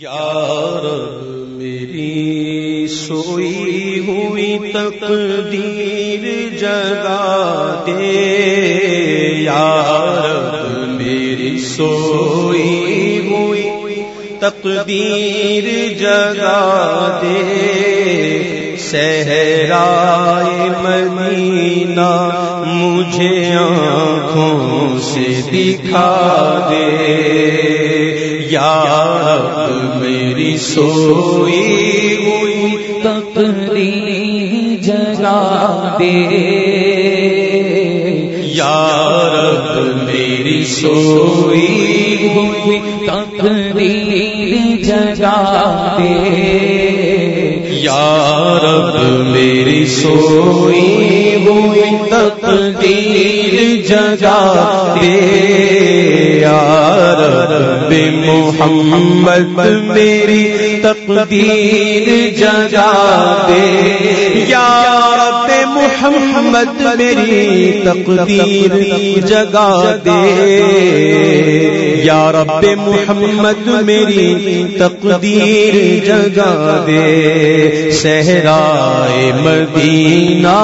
یار، میری سوئی ہوئی تقدیر جگا دے۔ یار، میری سوئی ہوئی تقدیر جگا دے۔ سہرائے مدینہ مجھے آنکھوں سے دکھا دے۔ یا میری سوئی ہوئی تقدیر جگا دے۔ یار میری سوئی ہوئی تقدیر جگا دے۔ یار میری سوئی ہوئی تقدیر جگا دے۔ محمد میری تقدیر جگا دے یا رب محمد میری تقدیر جگا دے۔ یا رب محمد میری تقدیر جگا دے۔ صحرائے مدینہ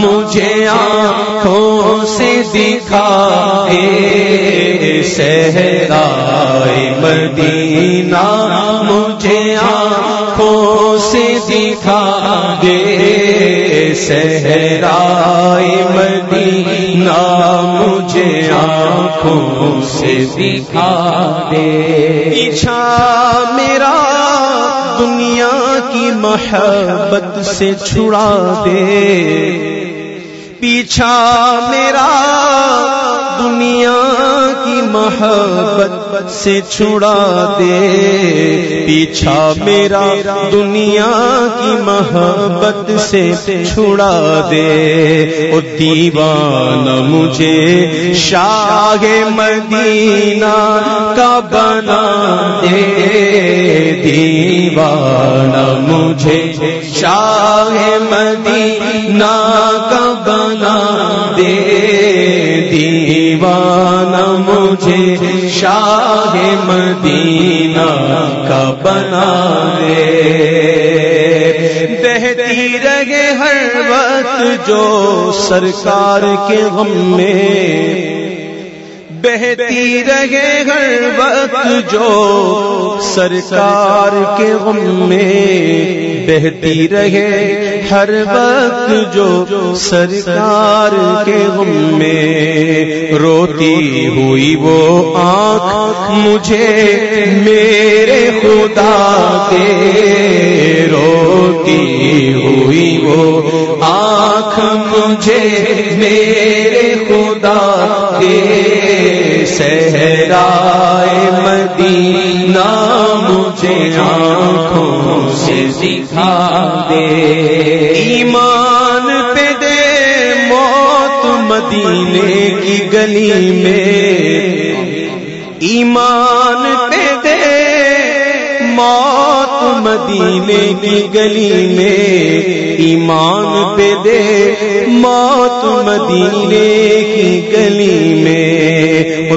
مجھے آنکھوں سے دکھا دے صحرائے مدینہ مجھے آنکھوں سے دکھا دے۔ صحرائے مدینہ آنکھوں سے دکھا دے۔ پیچھا میرا دنیا کی محبت سے چھڑا دے۔ پیچھا میرا دنیا محبت سے چھڑا دے۔ پیچھا میرا دنیا کی محبت سے چھڑا دے۔ او دیوان مجھے شاہ مدینہ کا بنا دے۔ دیوان مجھے شاہ مدینہ کا بنا دے۔ مجھے شاہ مدینہ کا بنا دے بہتی رہے ہر وقت جو سرکار کے غم میں بہتی رہے ہر وقت جو سرکار کے غم میں بہتی رہے ہر وقت جو سرکار کے غم میں روتی ہوئی وہ آنکھ مجھے میرے خدا کے روتی ہوئی وہ آنکھ مجھے میرے خدا مدینہ مجھے آنکھوں سے سکھا دے۔ ایمان پہ دے موت مدینے کی گلی میں۔ ایمان پہ دے موت مدینے کی گلی میں ایمان پہ دے، موت مدینے کی گلی میں۔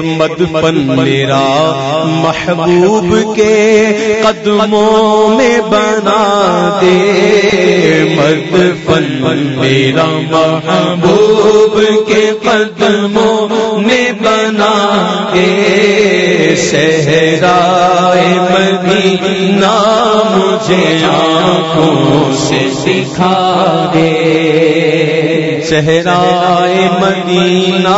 مد پن میرا محبوب کے قدموں میں بنا دے۔ مد پن میرا محبوب کے قدموں میں بنا دے۔ صحرائے مدینہ مجھے آنکھوں سے سکھا دے۔ صحرائے مدینہ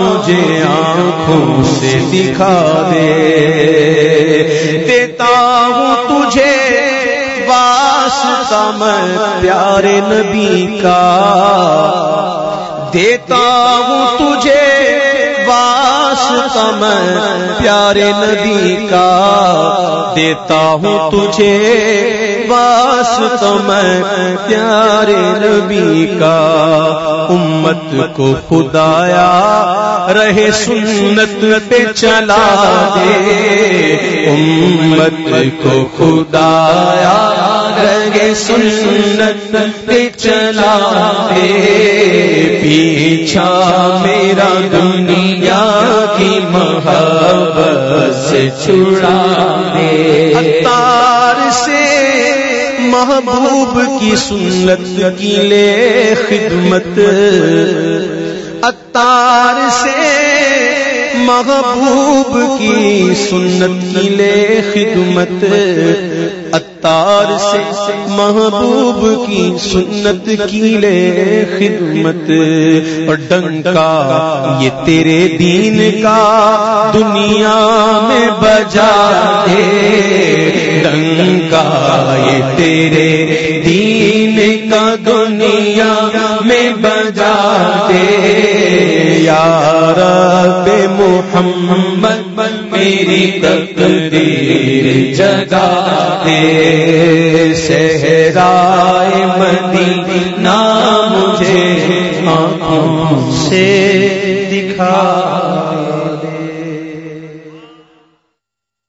مجھے آنکھوں سے دکھا دے۔ دیتا ہوں تجھے واسطہ میں پیارے نبی کا۔ دیتا ہوں تجھے واسطہ میں پیارے نبی کا، دیتا ہوں تجھے واسطہ میں پیارے نبی کا۔ امت کو خدایا، رہے سنت پہ چلا دے۔ امت کو خدایا، رہے سنت پہ چلا دے۔ پیچھا محبت سے چھڑا دے اتار سے محبوب کی سنت کی لے خدمت۔ اتار سے محبوب کی سنت کی لے خدمت۔ اتار سے محبوب کی سنت کی لے خدمت۔ اور ڈنکا، یہ تیرے دین کا دنیا میں بجا دے۔ ڈنکا، یہ تیرے دین کا دنیا میں بجا دے۔ بارات محمد میری تقدیر جگا دے صحرائے مدینہ مجھے آنکھوں سے دکھا